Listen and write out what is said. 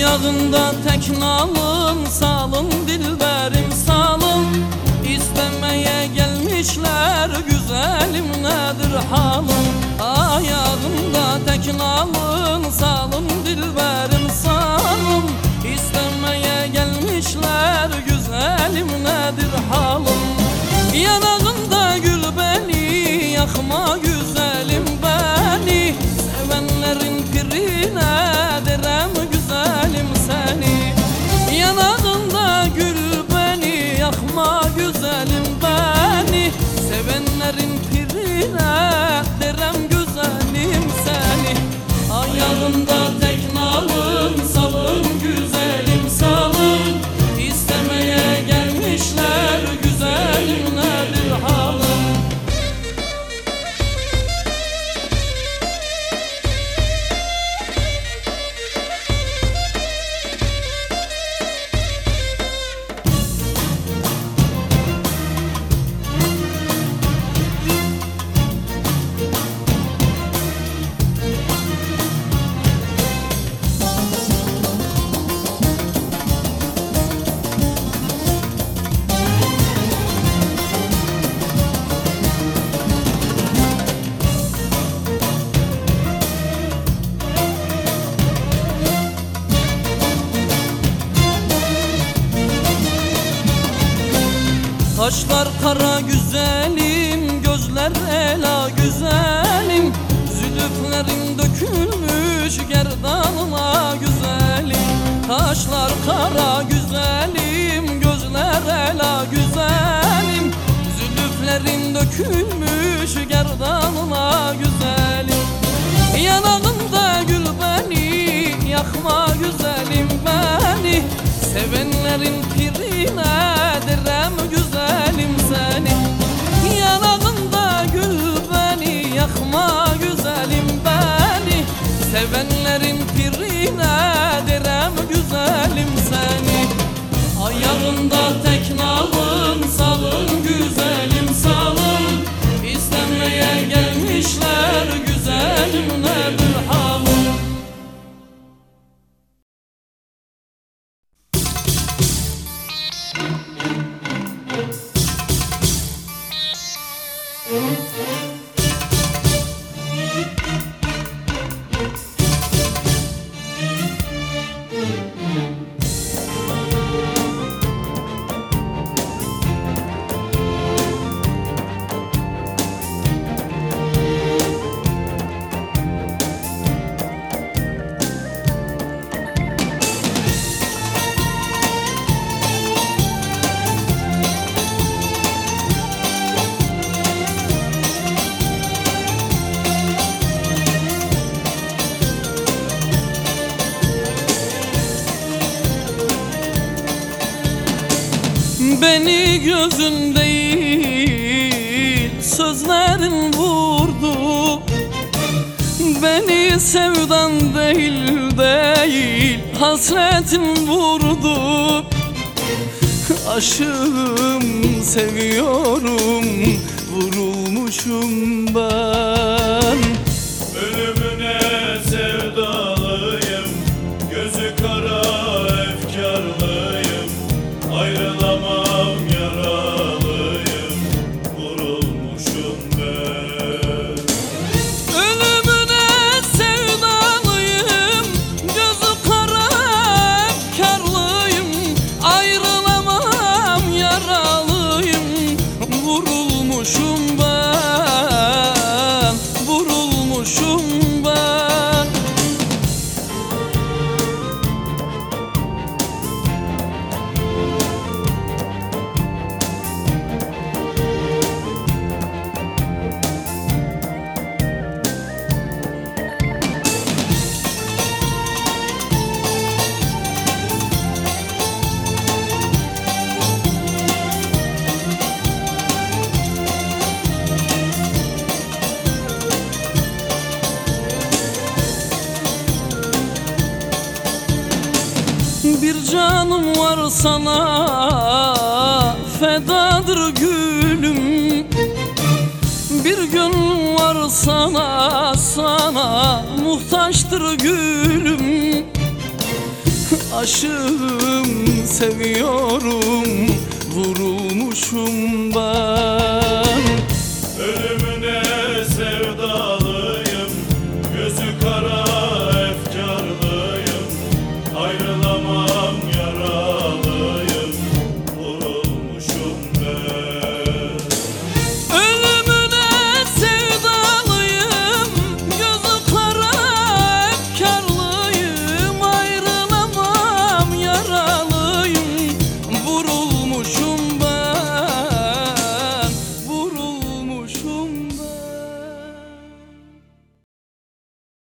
Ayağında tek nalın salın dilberim salın İstemeye gelmişler güzelim nedir halın Ayağında tek nalın salın dilberim salın İstemeye gelmişler güzelim nedir halın Yanağında Kaşlar kara güzelim, gözler ela güzelim. Zülüflerin dökülmüş gerdanına güzelim. Kaşlar kara güzelim, gözler ela güzelim. Zülüflerin dökülmüş gerdanına güzelim. Yanağında gül beni, yakma güzelim beni. Sevenlerin pirine Beni gözün değil sözlerin vurdu. Beni sevdan değil değil hasretin vurdu. Aşığım seviyorum vurulmuşum ben. Ölümüne canım var sana fedadır gülüm. Bir gönlüm var sana sana muhtaçtır gülüm. Aşığım seviyorum Vurulmuşum ben